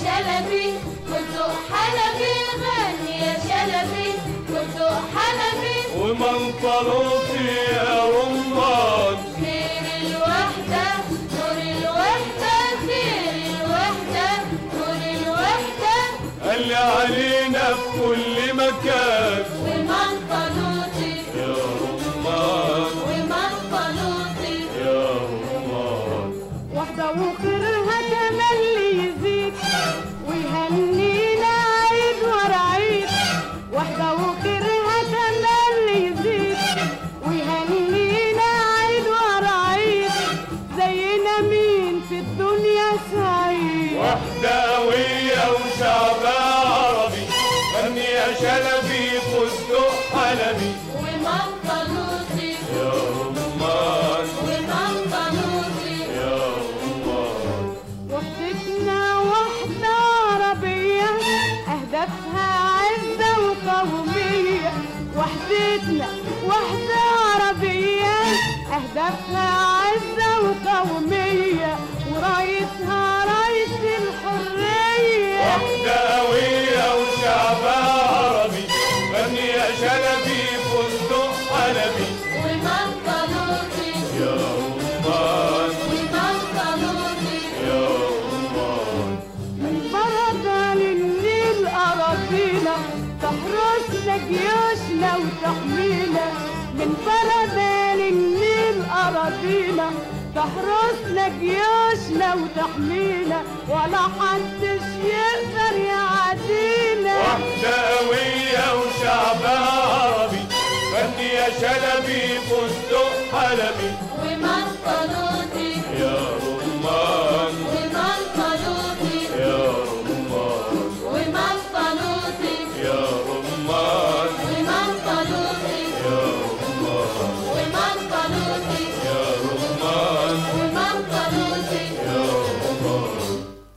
شلبي كنت حلبي غني يا شلبي كنت حلبي. ومنطلوطي يا رمان خير الوحدة نور الوحدة خير الوحدة نور الوحدة. اللي علينا في كل مكان؟ سعيد واحدة قوية وشعبها عربي غني يا شلبي فستق حلبي ومنطلوطي يا ومنطلوطي يا وحدتنا واحدة عربية أهدافها عزة وقومية. وحدتنا واحدة عربية أهدافها تحرسنا جيوشنا وتحمينا. من بركة للنيل أراضينا. تحرسنا جيوشنا وتحمينا. ولا حدش يقدر يعدينا واحدة قوية وشعبها عربي. غني يا شلبي فستق حلبي. ومنطلوطي